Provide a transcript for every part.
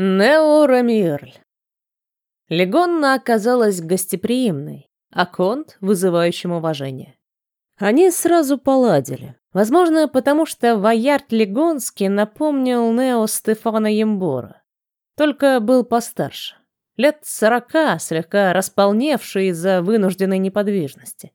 Нео Рамирль. Легонна оказалась гостеприимной, а Конт — вызывающим уважение. Они сразу поладили. Возможно, потому что Ваярд Легонский напомнил Нео Стефана Ембора. Только был постарше. Лет сорока, слегка располневший из-за вынужденной неподвижности.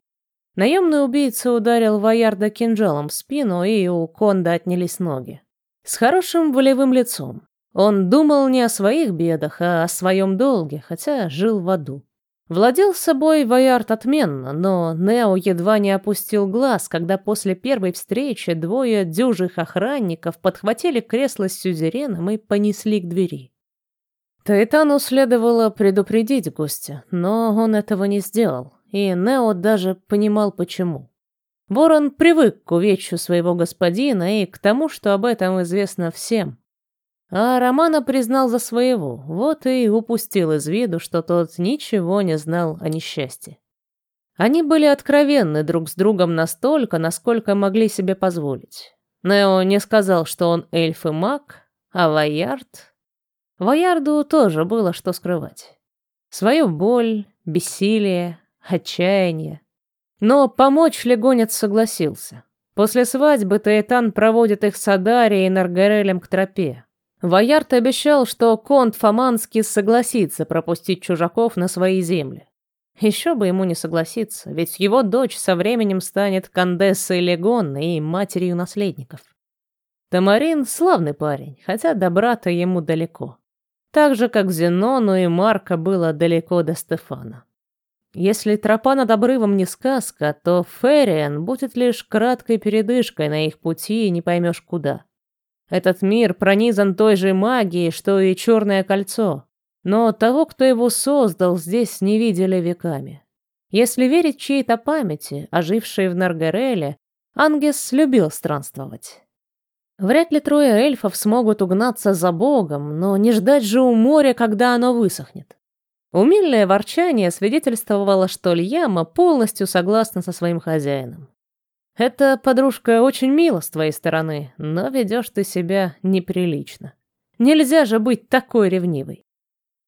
Наемный убийца ударил Ваярда кинжалом в спину, и у Конда отнялись ноги. С хорошим волевым лицом, он думал не о своих бедах, а о своем долге, хотя жил в аду. Владел собой Ваярд отменно, но Нео едва не опустил глаз, когда после первой встречи двое дюжих охранников подхватили кресло с сюзереном и понесли к двери. Таитану следовало предупредить гостя, но он этого не сделал, и Нео даже понимал почему. Ворон привык к увечью своего господина и к тому, что об этом известно всем. А Романа признал за своего, вот и упустил из виду, что тот ничего не знал о несчастье. Они были откровенны друг с другом настолько, насколько могли себе позволить. Нео не сказал, что он эльф и маг, а Ваярд... Ваярду тоже было что скрывать. Свою боль, бессилие, отчаяние. Но помочь Легонец согласился. После свадьбы Таэтан проводит их с Адарией и Наргарелем к тропе. Ваярд обещал, что конт Фоманский согласится пропустить чужаков на свои земли. Еще бы ему не согласиться, ведь его дочь со временем станет Кандессой Легонной и матерью наследников. Тамарин — славный парень, хотя до брата ему далеко. Так же, как Зенону и Марка было далеко до Стефана. Если тропа над обрывом не сказка, то Фериан будет лишь краткой передышкой на их пути и не поймешь куда. Этот мир пронизан той же магией, что и Черное кольцо. Но того, кто его создал, здесь не видели веками. Если верить чьей-то памяти, ожившей в Наргареле, Ангес любил странствовать. Вряд ли трое эльфов смогут угнаться за богом, но не ждать же у моря, когда оно высохнет. Умильное ворчание свидетельствовало, что Льяма полностью согласна со своим хозяином. Это, подружка, очень мило с твоей стороны, но ведешь ты себя неприлично. Нельзя же быть такой ревнивой.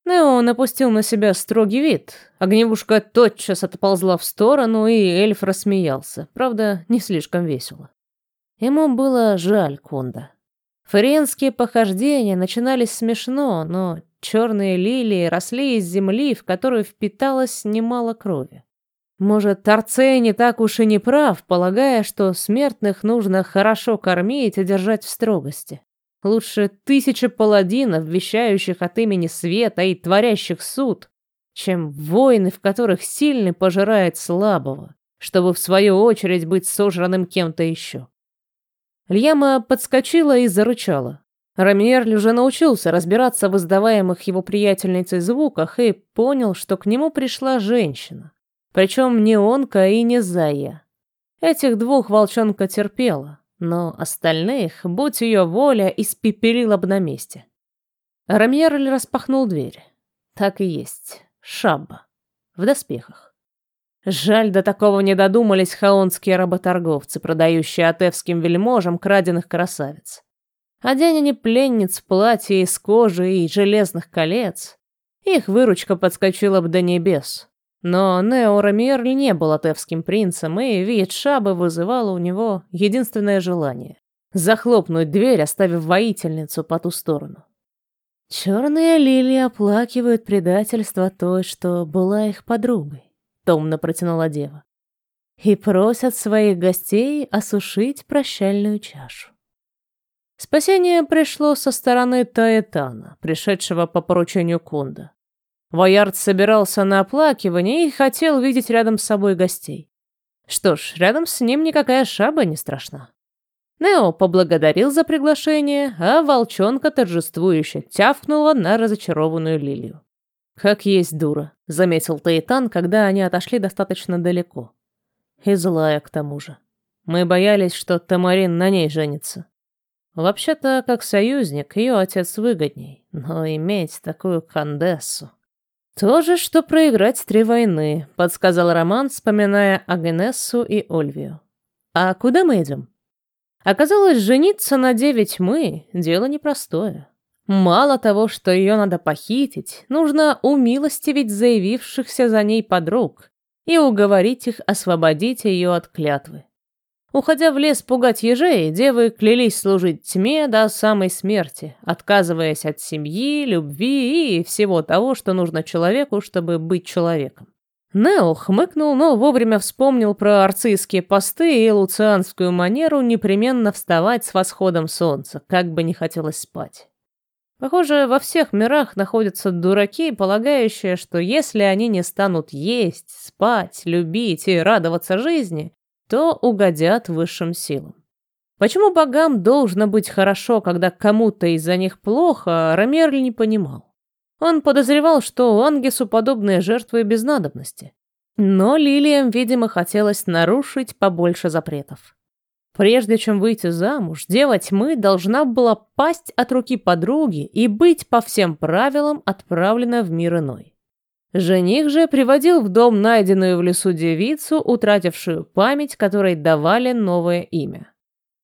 Нео напустил на себя строгий вид. Огневушка тотчас отползла в сторону, и эльф рассмеялся. Правда, не слишком весело. Ему было жаль Конда. Фариенские похождения начинались смешно, но черные лилии росли из земли, в которую впиталось немало крови. Может, Торцей не так уж и не прав, полагая, что смертных нужно хорошо кормить и держать в строгости. Лучше тысячи паладинов, вещающих от имени света и творящих суд, чем воины, в которых сильный пожирает слабого, чтобы в свою очередь быть сожранным кем-то еще. Льяма подскочила и зарычала. Рамиерль уже научился разбираться в издаваемых его приятельницей звуках и понял, что к нему пришла женщина. Причем не онка и не зая. Этих двух волчонка терпела, но остальных, будь ее воля, испепелила бы на месте. Рамьерль распахнул дверь. Так и есть. Шабба. В доспехах. Жаль, до такого не додумались хаонские работорговцы, продающие атевским вельможам краденых красавиц. Одень они пленниц в платье из кожи и железных колец. Их выручка подскочила бы до небес. Но Нео Рамиерль не был атевским принцем, и вид шабы вызывало у него единственное желание — захлопнуть дверь, оставив воительницу по ту сторону. «Черные лилии оплакивают предательство той, что была их подругой», — томно протянула дева, «и просят своих гостей осушить прощальную чашу». Спасение пришло со стороны Таэтана, пришедшего по поручению Кунда. Воярд собирался на оплакивание и хотел видеть рядом с собой гостей. Что ж, рядом с ним никакая шаба не страшна. Нео поблагодарил за приглашение, а волчонка торжествующе тявкнула на разочарованную лилию. «Как есть дура», — заметил Таитан, когда они отошли достаточно далеко. И злая к тому же. Мы боялись, что Тамарин на ней женится. Вообще-то, как союзник, ее отец выгодней, но иметь такую кандессу... «То же, что проиграть три войны», — подсказал Роман, вспоминая Агнессу и Ольвию. «А куда мы идем?» Оказалось, жениться на девять мы — дело непростое. Мало того, что ее надо похитить, нужно умилостивить заявившихся за ней подруг и уговорить их освободить ее от клятвы. Уходя в лес пугать ежей, девы клялись служить тьме до самой смерти, отказываясь от семьи, любви и всего того, что нужно человеку, чтобы быть человеком. Нео хмыкнул, но вовремя вспомнил про арцийские посты и луцианскую манеру непременно вставать с восходом солнца, как бы не хотелось спать. Похоже, во всех мирах находятся дураки, полагающие, что если они не станут есть, спать, любить и радоваться жизни, то угодят высшим силам. Почему богам должно быть хорошо, когда кому-то из-за них плохо, Ромерль не понимал. Он подозревал, что Ангесу подобные жертвы без надобности. Но Лилиям, видимо, хотелось нарушить побольше запретов. Прежде чем выйти замуж, дева тьмы должна была пасть от руки подруги и быть по всем правилам отправлена в мир иной. Жених же приводил в дом найденную в лесу девицу, утратившую память, которой давали новое имя.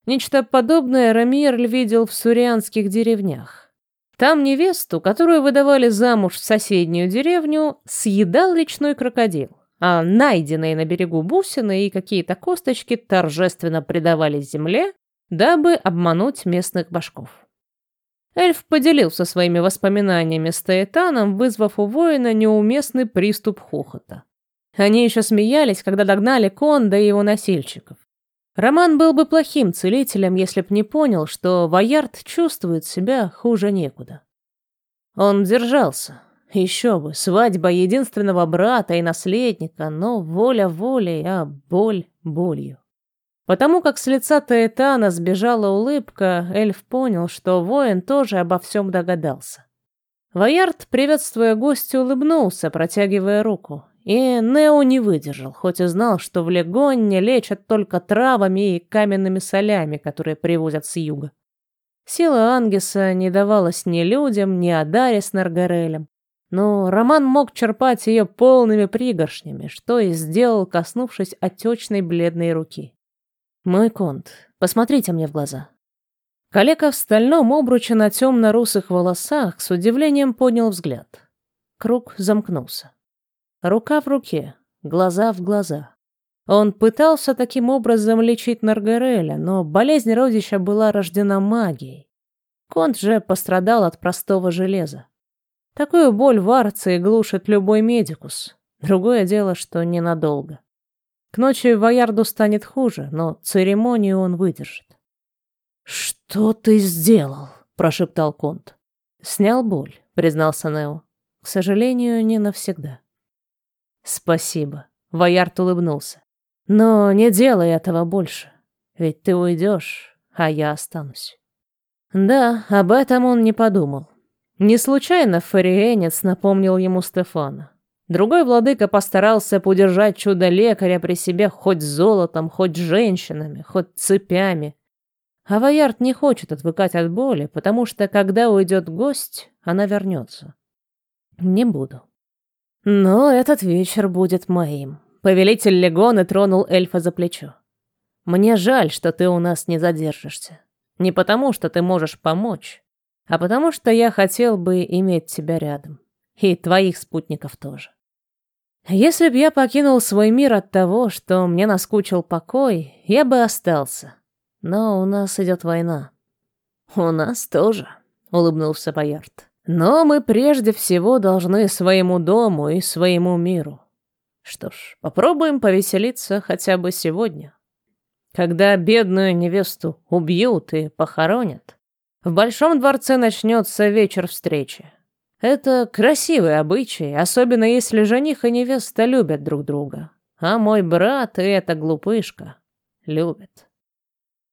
Нечто подобное Рамирль видел в сурианских деревнях. Там невесту, которую выдавали замуж в соседнюю деревню, съедал речной крокодил, а найденные на берегу бусины и какие-то косточки торжественно предавались земле, дабы обмануть местных башков. Эльф поделился своими воспоминаниями с Таэтаном, вызвав у воина неуместный приступ хохота. Они еще смеялись, когда догнали Конда и его носильщиков. Роман был бы плохим целителем, если б не понял, что Ваярд чувствует себя хуже некуда. Он держался. Еще бы, свадьба единственного брата и наследника, но воля волей, а боль болью. Потому как с лица Таэтана сбежала улыбка, эльф понял, что воин тоже обо всем догадался. Ваярд, приветствуя гостя, улыбнулся, протягивая руку. И Нео не выдержал, хоть и знал, что в Легонне лечат только травами и каменными солями, которые привозят с юга. Сила Ангеса не давалась ни людям, ни Адаре с Наргарелем. Но Роман мог черпать ее полными пригоршнями, что и сделал, коснувшись отечной бледной руки. «Мой конт, посмотрите мне в глаза». Калека в стальном обруче на темно-русых волосах с удивлением поднял взгляд. Круг замкнулся. Рука в руке, глаза в глаза. Он пытался таким образом лечить Наргареля, но болезнь родича была рождена магией. Конт же пострадал от простого железа. Такую боль в Арции глушит любой медикус. Другое дело, что ненадолго. К ночи Ваярду станет хуже, но церемонию он выдержит. «Что ты сделал?» – прошептал Конт. «Снял боль», – признался Нео. «К сожалению, не навсегда». «Спасибо», – Ваярд улыбнулся. «Но не делай этого больше, ведь ты уйдешь, а я останусь». Да, об этом он не подумал. Не случайно Фариенец напомнил ему Стефана. Другой владыка постарался подержать чудо-лекаря при себе хоть золотом, хоть женщинами, хоть цепями. А Ваярд не хочет отвыкать от боли, потому что, когда уйдет гость, она вернется. Не буду. Но этот вечер будет моим. Повелитель Легоны тронул эльфа за плечо. Мне жаль, что ты у нас не задержишься. Не потому, что ты можешь помочь, а потому, что я хотел бы иметь тебя рядом. И твоих спутников тоже. Если б я покинул свой мир от того, что мне наскучил покой, я бы остался. Но у нас идет война. У нас тоже, улыбнулся Боярд. Но мы прежде всего должны своему дому и своему миру. Что ж, попробуем повеселиться хотя бы сегодня. Когда бедную невесту убьют и похоронят, в большом дворце начнется вечер встречи. Это красивый обычай, особенно если жених и невеста любят друг друга. А мой брат и эта глупышка любят.